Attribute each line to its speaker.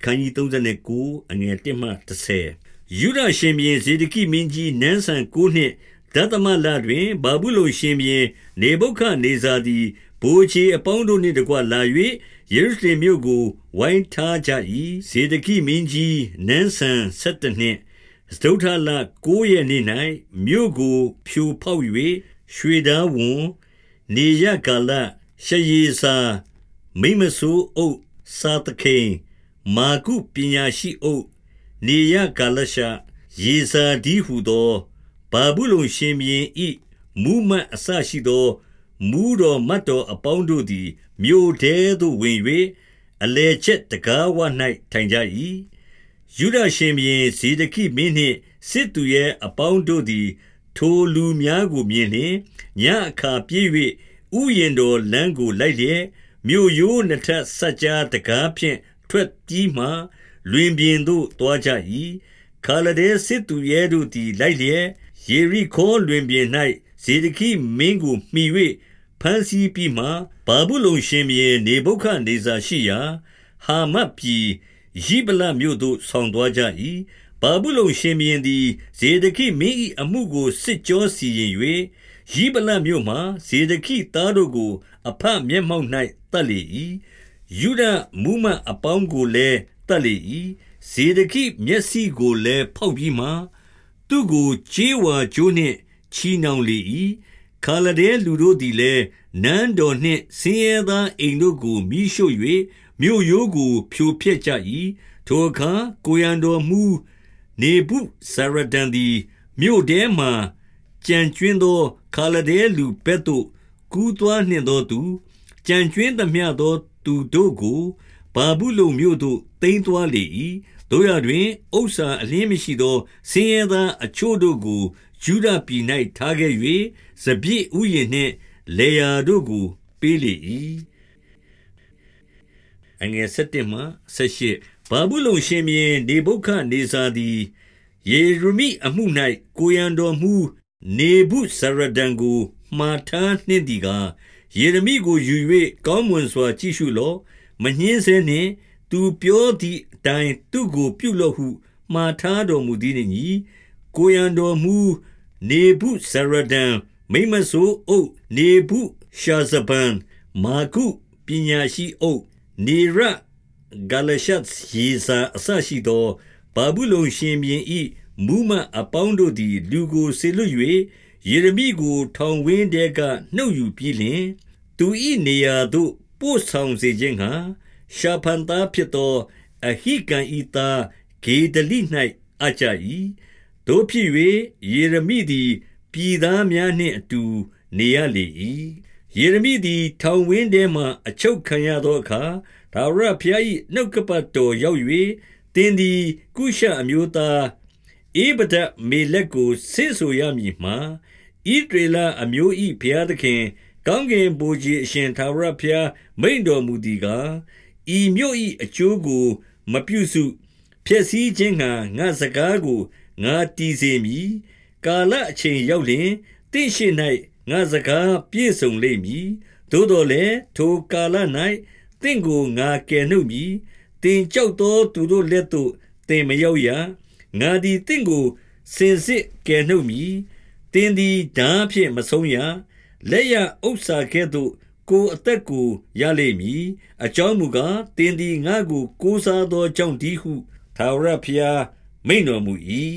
Speaker 1: အခန်းကြီး39အငယ်1မှ30ယူဒရှင်ဘီဇေဒကိမင်းကြီးနန်းဆန်9နှစ်ဒသမလတွင်ဘာဘူးလုံရှင်ဘီနေဘုခနေဇာသည်ဘိုးချေအပေါင်းတို့နှင့်တကွလာ၍ယေရုရှလင်မြို့ကိုဝိုင်းထားကြ၏ဇေဒကိမင်းကြီးနန်းဆန်7နှစ်စတုထလ9ရက်နေ့၌မြို့ကိုဖြိုဖောက်၍ရွှေသားဝန်နေရကာလရှယေစာမိမဆိုးအုပ်စာတခိန် မာကုပညာရှိအုပ်နေရကာလရှယေစာဒီဟုသောဘာဘူးလုံရှင်ဘရင်ဤမူမတ်အစရှိသောမူတော်မတ်တော်အပေါင်းတို့သည် မြို့ထဲသို့ဝင်၍အလေချက်တကားဝ၌ထိုင်ကြ၏ယူဒရှင်ဘရင်ဇေဒကိမင်းနှင့်စစ်သူရဲ့အပေါင်းတို့သည် ထိုလူများကိုမြင်လျင်ညအခါပြေး၍ဥယျင်တော်လမ်းကိုလိုက်လျက်မြို့ရိုးနှစ်ထပ်ဆက်ကြားတကားဖြင့် ထွက်ပြီးမှ လွင်ပြင်သို့သွားကြ၏ခါလဒဲစစ်သူရဲတို့သည်လိုက်လျက်ယေရိခေါလွင်ပြင်၌ဇေဒကိမင်းကိုမှီ၍ဖန်စီပြီးမှဘာဘူးလုံရှင်မြေနေဘုခနေဇာရှိရာဟာမတ်ပြည်ရိဗလမြို့သို့ဆောင်သွားကြ၏ဘာဘူးလုံရှင်မြေသည်ဇေဒကိမင်း၏အမှုကိုစစ်ကြောစီရင်၍ရိဗလမြို့မှဇေဒကိသားတို့ကို အဖမျက်မှောက်၌တတ်လေ၏ ယုဒမူမအပေါင်းကိုလည်းတတ်လေ၏ဇေဒကိမျက်စိကိုလည်းဖောက်ပြီးမှသူ့ကိုချေးဝါကျိုးနှင့်ချီနှောင်လေ၏ခါလဒဲလူတို့သည်လည်းနန်းတော်နှင့်ဆင်းရဲသားအိမ်တို့ကိုမိရှို့၍မြို့ရိုးကိုဖြိုဖျက်ကြ၏ထိုအခါကိုရန်တော်မူနေบุစရဒန်သည်မြို့ထဲမှကြံကျွင်းသောခါလဒဲလူဘက်သို့ကူးသွားနှင့်သောသူကြံကျွင်းသမျှသော သူတို့ကိုဘာဘူးလုံမြို့သို့တိမ်းသွားလေ၏တို့ရတွင်ဥစ္စာအလင်းမရှိသောဆင်းရဲသားအချို့တို့ကိုယူဒပြည်၌ထားခဲ့၍စပြည့်ဥယျာဉ်နှင့်လေယာတို့ကိုပေးလေ၏အငယ်7မှ18ဘာဘူးလုံရှင်မြေနေဘုခနေဇာသည်ယေရမိအမှု၌ကိုရန်တော်မူနေဘုဇရဒန်ကိုမှားထားနှင့်သည်ကား ယေရမိကိုယူ၍ကောင်းမွန်စွာ ကြည့်ရှုလော့မညှင်းဆဲနှင့်သူပြောသည့်အတိုင်းသူ့ကိုပြုလို့ဟုမှားထားတော်မူသည်နှင့်ညီကိုရန်တော်မူနေဘုဇရဒန်မိမဆိုးအုပ်နေဘုရှာဇဗန်မာကုပညာရှိအုပ်နေရဂလရှတ်ယေဇာအစရှိသောဘာဘူးလုံရှင်ပြင်ဤမူမအပေါင်းတို့သည် လူကိုဆေလွတ်၍ ယေရမိကို ထောင်ဝင်းတဲကနှုတ်ယူပြီးလျှင်သူ၏နေရာသို့ပို့ဆောင်စေခြင်းဟာရှာဖန်သားဖြစ်သော အဟိကံဤသားဂေဒလိ၌အကြ၏တို့ဖြစ်၍ယေရမိသည်ပြည်သားများနှင့်အတူနေရလေ၏ယေရမိသည်ထောင်ဝင်းထဲမှအချုပ်ခံရသောအခါဒါဝရဖျား၏နှုတ်ကပတ်တော်ရောက်၍တင်းသည်ကုရှအမျိုးသား ဧဗဒမေလက်ကိုဆစ်ဆိုရမည်မှာဣဒေလအမျိုး၏ဘုရားသခင်ကောင်းကင်ဘုရားအရှင်သာဝရဘုရားမိန်တော်မူသည်ကားဤမြို့၏အကျိုးကို မပြုစုဖြစ်စည်းခြင်းငှာငါစကားကိုငါတီးစေမည်ကာလအချိန်ရောက်လျင်တင့်ရှိ၌ငါစကားပြည့်စုံလိမ့်မည်သို့တော်လည်းထိုကာလ၌တင့်ကိုငါကယ်နှုတ်မည်တင်ကြောက်သောသူတို့လက်သို့တင်မရောက်ရ ငါသည်တင့်ကိုစင်စစ်ကယ်နှုတ်မည်တင်သည်ဓာဖြင့်မဆုံးရလက်ရဥစ္စာကဲ့သို့ကိုအသက်ကိုရလိမ့်မည်အကြောင်းမူကားတင်သည်ငါကိုကိုးစားသောကြောင့်ဒီဟုသာဝရဖျားမိန်တော်မူ၏